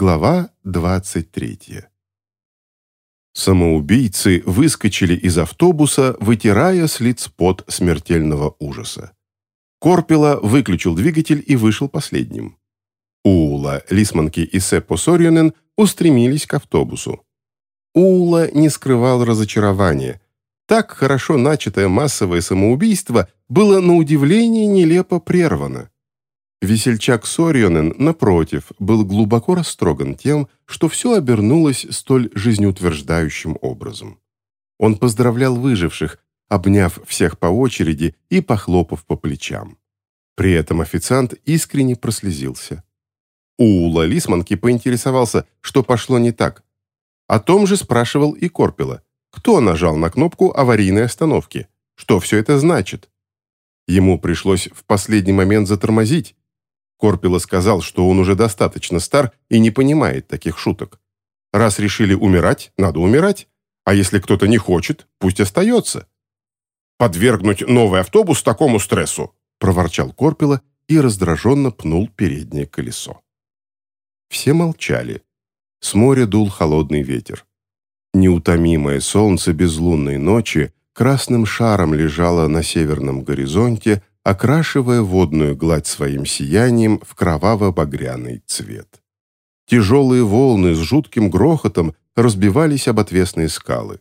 Глава 23. Самоубийцы выскочили из автобуса, вытирая с лиц пот смертельного ужаса. Корпела выключил двигатель и вышел последним. Уула, Лисманки и Сеппо Сорьонен устремились к автобусу. Уула не скрывал разочарования. Так хорошо начатое массовое самоубийство было на удивление нелепо прервано. Весельчак Сорьонен, напротив, был глубоко растроган тем, что все обернулось столь жизнеутверждающим образом. Он поздравлял выживших, обняв всех по очереди и похлопав по плечам. При этом официант искренне прослезился. Уула Лисманки поинтересовался, что пошло не так. О том же спрашивал и Корпела. Кто нажал на кнопку аварийной остановки? Что все это значит? Ему пришлось в последний момент затормозить, Корпила сказал, что он уже достаточно стар и не понимает таких шуток. Раз решили умирать, надо умирать, а если кто-то не хочет, пусть остается. «Подвергнуть новый автобус такому стрессу!» проворчал Корпила и раздраженно пнул переднее колесо. Все молчали. С моря дул холодный ветер. Неутомимое солнце безлунной ночи красным шаром лежало на северном горизонте, окрашивая водную гладь своим сиянием в кроваво-багряный цвет. Тяжелые волны с жутким грохотом разбивались об отвесные скалы.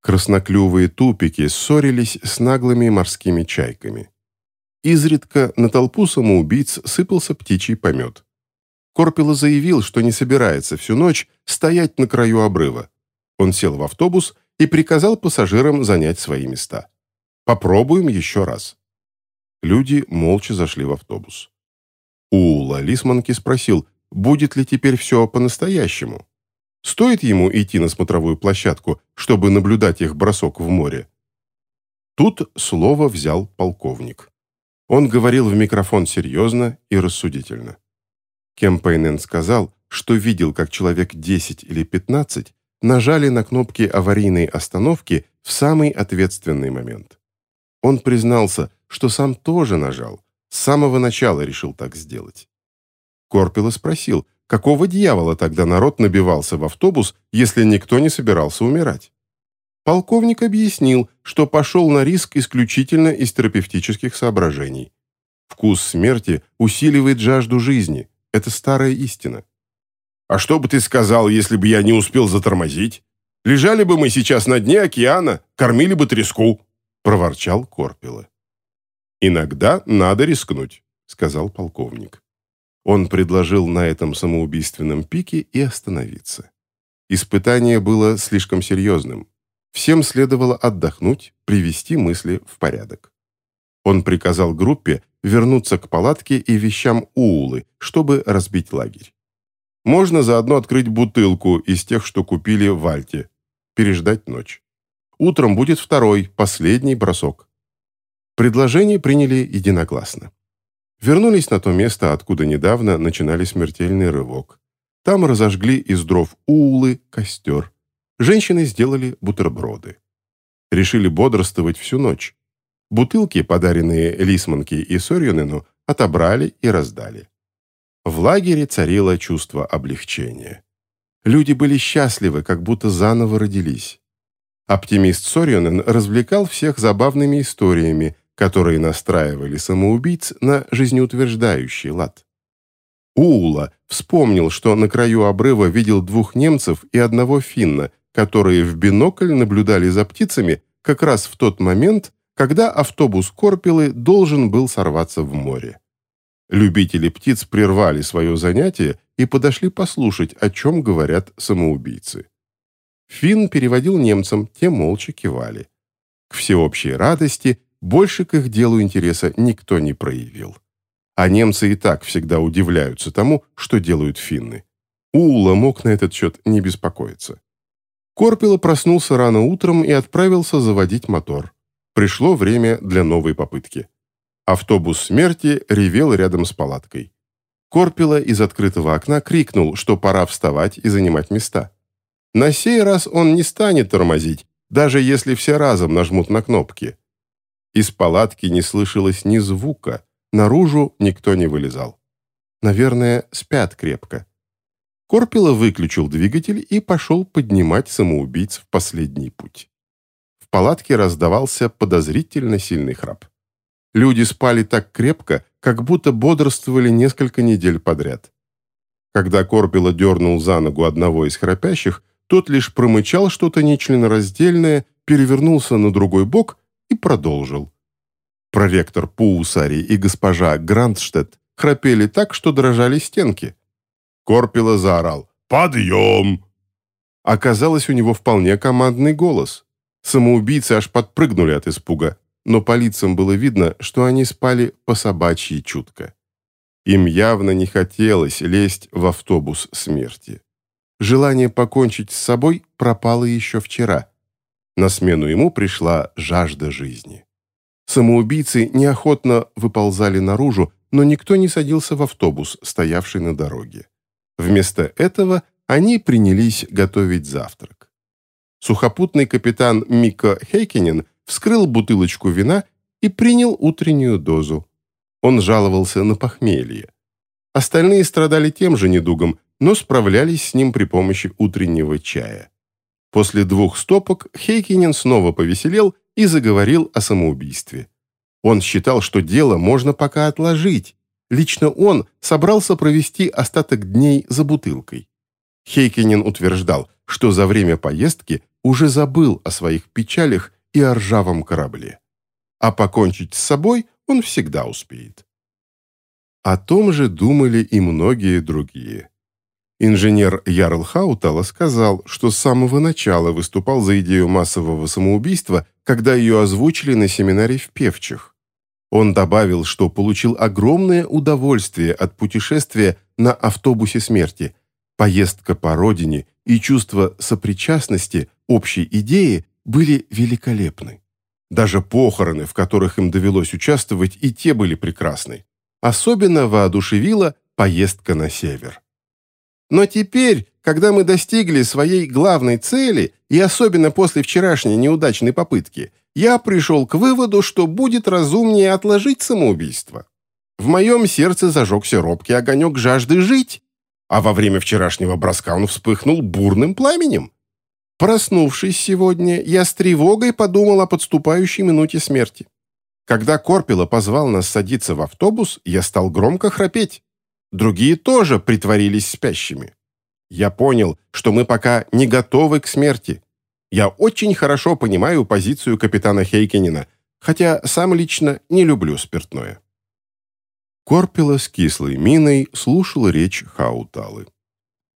Красноклювые тупики ссорились с наглыми морскими чайками. Изредка на толпу самоубийц сыпался птичий помет. Корпело заявил, что не собирается всю ночь стоять на краю обрыва. Он сел в автобус и приказал пассажирам занять свои места. «Попробуем еще раз». Люди молча зашли в автобус. Ула Лисманки спросил, будет ли теперь все по-настоящему. Стоит ему идти на смотровую площадку, чтобы наблюдать их бросок в море? Тут слово взял полковник. Он говорил в микрофон серьезно и рассудительно. Кемпейнен сказал, что видел, как человек 10 или 15 нажали на кнопки аварийной остановки в самый ответственный момент. Он признался, что сам тоже нажал, с самого начала решил так сделать. Корпело спросил, какого дьявола тогда народ набивался в автобус, если никто не собирался умирать? Полковник объяснил, что пошел на риск исключительно из терапевтических соображений. Вкус смерти усиливает жажду жизни. Это старая истина. «А что бы ты сказал, если бы я не успел затормозить? Лежали бы мы сейчас на дне океана, кормили бы треску», — проворчал Корпело. «Иногда надо рискнуть», — сказал полковник. Он предложил на этом самоубийственном пике и остановиться. Испытание было слишком серьезным. Всем следовало отдохнуть, привести мысли в порядок. Он приказал группе вернуться к палатке и вещам Уулы, чтобы разбить лагерь. Можно заодно открыть бутылку из тех, что купили в Альте, переждать ночь. Утром будет второй, последний бросок. Предложение приняли единогласно. Вернулись на то место, откуда недавно начинали смертельный рывок. Там разожгли из дров уулы костер. Женщины сделали бутерброды. Решили бодрствовать всю ночь. Бутылки, подаренные Лисманке и Сорьюнену, отобрали и раздали. В лагере царило чувство облегчения. Люди были счастливы, как будто заново родились. Оптимист Сорьюнен развлекал всех забавными историями, которые настраивали самоубийц на жизнеутверждающий лад. Уула вспомнил, что на краю обрыва видел двух немцев и одного финна, которые в бинокль наблюдали за птицами как раз в тот момент, когда автобус Корпелы должен был сорваться в море. Любители птиц прервали свое занятие и подошли послушать, о чем говорят самоубийцы. Финн переводил немцам, те молча кивали. К всеобщей радости больше к их делу интереса никто не проявил. А немцы и так всегда удивляются тому, что делают финны. Ула мог на этот счет не беспокоиться. Корпело проснулся рано утром и отправился заводить мотор. Пришло время для новой попытки. Автобус смерти ревел рядом с палаткой. Корпело из открытого окна крикнул, что пора вставать и занимать места. На сей раз он не станет тормозить, даже если все разом нажмут на кнопки. Из палатки не слышалось ни звука, наружу никто не вылезал. Наверное, спят крепко. Корпела выключил двигатель и пошел поднимать самоубийц в последний путь. В палатке раздавался подозрительно сильный храп. Люди спали так крепко, как будто бодрствовали несколько недель подряд. Когда Корпела дернул за ногу одного из храпящих, тот лишь промычал что-то нечленораздельное, перевернулся на другой бок и продолжил. Проректор Паусари и госпожа Грандштедт храпели так, что дрожали стенки. Корпела заорал «Подъем!». Оказалось, у него вполне командный голос. Самоубийцы аж подпрыгнули от испуга, но по лицам было видно, что они спали по собачьи чутко. Им явно не хотелось лезть в автобус смерти. Желание покончить с собой пропало еще вчера. На смену ему пришла жажда жизни. Самоубийцы неохотно выползали наружу, но никто не садился в автобус, стоявший на дороге. Вместо этого они принялись готовить завтрак. Сухопутный капитан Мика Хейкинен вскрыл бутылочку вина и принял утреннюю дозу. Он жаловался на похмелье. Остальные страдали тем же недугом, но справлялись с ним при помощи утреннего чая. После двух стопок Хейкинен снова повеселел и заговорил о самоубийстве. Он считал, что дело можно пока отложить. Лично он собрался провести остаток дней за бутылкой. Хейкинен утверждал, что за время поездки уже забыл о своих печалях и о ржавом корабле. А покончить с собой он всегда успеет. О том же думали и многие другие. Инженер Ярл Хаутала сказал, что с самого начала выступал за идею массового самоубийства, когда ее озвучили на семинаре в Певчих. Он добавил, что получил огромное удовольствие от путешествия на автобусе смерти. Поездка по родине и чувство сопричастности общей идеи были великолепны. Даже похороны, в которых им довелось участвовать, и те были прекрасны. Особенно воодушевила поездка на север. Но теперь, когда мы достигли своей главной цели, и особенно после вчерашней неудачной попытки, я пришел к выводу, что будет разумнее отложить самоубийство. В моем сердце зажегся робкий огонек жажды жить, а во время вчерашнего броска он вспыхнул бурным пламенем. Проснувшись сегодня, я с тревогой подумал о подступающей минуте смерти. Когда Корпела позвал нас садиться в автобус, я стал громко храпеть. Другие тоже притворились спящими. Я понял, что мы пока не готовы к смерти. Я очень хорошо понимаю позицию капитана Хейкенина, хотя сам лично не люблю спиртное. Корпела с кислой миной слушал речь Хауталы.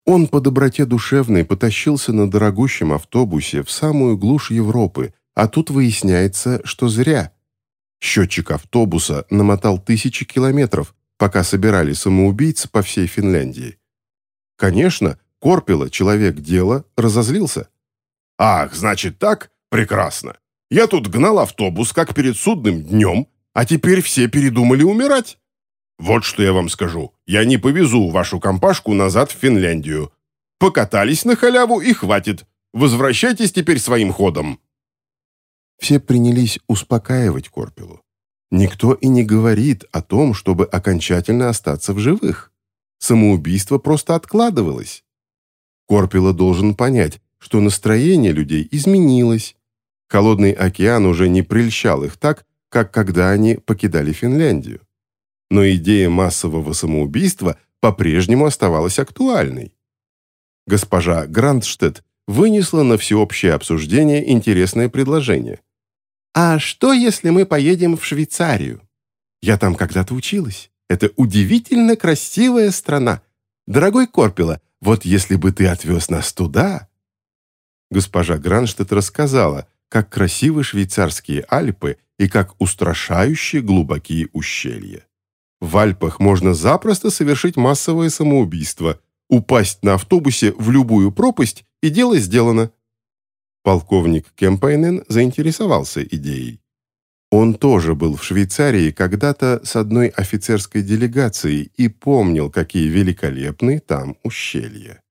Он по доброте душевной потащился на дорогущем автобусе в самую глушь Европы, а тут выясняется, что зря – Счетчик автобуса намотал тысячи километров, пока собирали самоубийц по всей Финляндии. Конечно, Корпела, человек дела, разозлился. «Ах, значит так? Прекрасно. Я тут гнал автобус, как перед судным днем, а теперь все передумали умирать. Вот что я вам скажу. Я не повезу вашу компашку назад в Финляндию. Покатались на халяву и хватит. Возвращайтесь теперь своим ходом». Все принялись успокаивать Корпелу. Никто и не говорит о том, чтобы окончательно остаться в живых. Самоубийство просто откладывалось. Корпела должен понять, что настроение людей изменилось. Холодный океан уже не прельщал их так, как когда они покидали Финляндию. Но идея массового самоубийства по-прежнему оставалась актуальной. Госпожа Грандштедт вынесла на всеобщее обсуждение интересное предложение. «А что, если мы поедем в Швейцарию? Я там когда-то училась. Это удивительно красивая страна. Дорогой Корпела, вот если бы ты отвез нас туда...» Госпожа Гранштадт рассказала, как красивы швейцарские Альпы и как устрашающие глубокие ущелья. В Альпах можно запросто совершить массовое самоубийство, упасть на автобусе в любую пропасть, и дело сделано. Полковник Кемпайнен заинтересовался идеей. Он тоже был в Швейцарии когда-то с одной офицерской делегацией и помнил, какие великолепные там ущелья.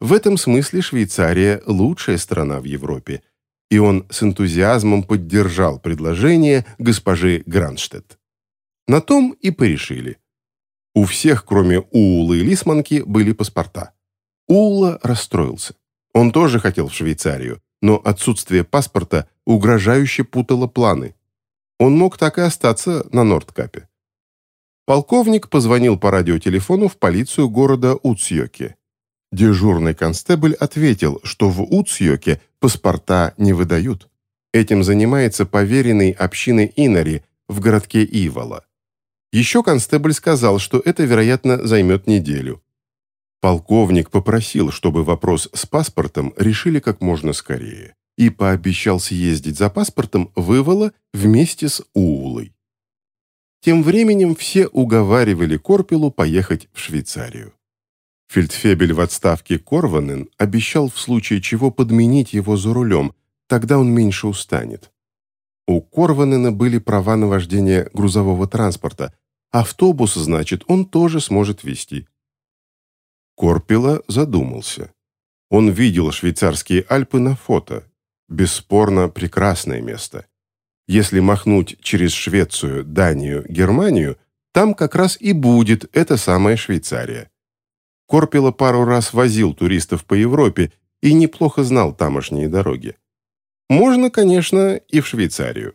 В этом смысле Швейцария – лучшая страна в Европе, и он с энтузиазмом поддержал предложение госпожи Гранштедт. На том и порешили. У всех, кроме Уулы и Лисманки, были паспорта. Ула расстроился. Он тоже хотел в Швейцарию, но отсутствие паспорта угрожающе путало планы. Он мог так и остаться на Нордкапе. Полковник позвонил по радиотелефону в полицию города Уцьёке. Дежурный констебль ответил, что в Уцьёке паспорта не выдают. Этим занимается поверенный общины Инари в городке Ивола. Еще констебль сказал, что это, вероятно, займет неделю. Полковник попросил, чтобы вопрос с паспортом решили как можно скорее и пообещал съездить за паспортом в Ивола вместе с Уулой. Тем временем все уговаривали Корпелу поехать в Швейцарию. Фельдфебель в отставке Корванен обещал в случае чего подменить его за рулем, тогда он меньше устанет. У Корванена были права на вождение грузового транспорта. Автобус, значит, он тоже сможет вести. Корпела задумался. Он видел швейцарские Альпы на фото. Бесспорно, прекрасное место. Если махнуть через Швецию, Данию, Германию, там как раз и будет эта самая Швейцария. Корпела пару раз возил туристов по Европе и неплохо знал тамошние дороги. Можно, конечно, и в Швейцарию.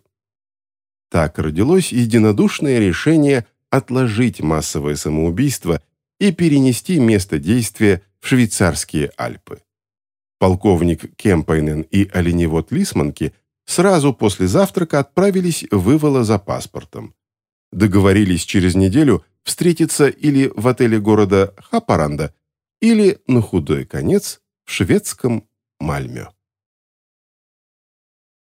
Так родилось единодушное решение отложить массовое самоубийство и перенести место действия в швейцарские Альпы. Полковник Кемпайнен и оленевод Лисманки сразу после завтрака отправились в Ивола за паспортом. Договорились через неделю встретиться или в отеле города Хапаранда, или, на худой конец, в шведском Мальме.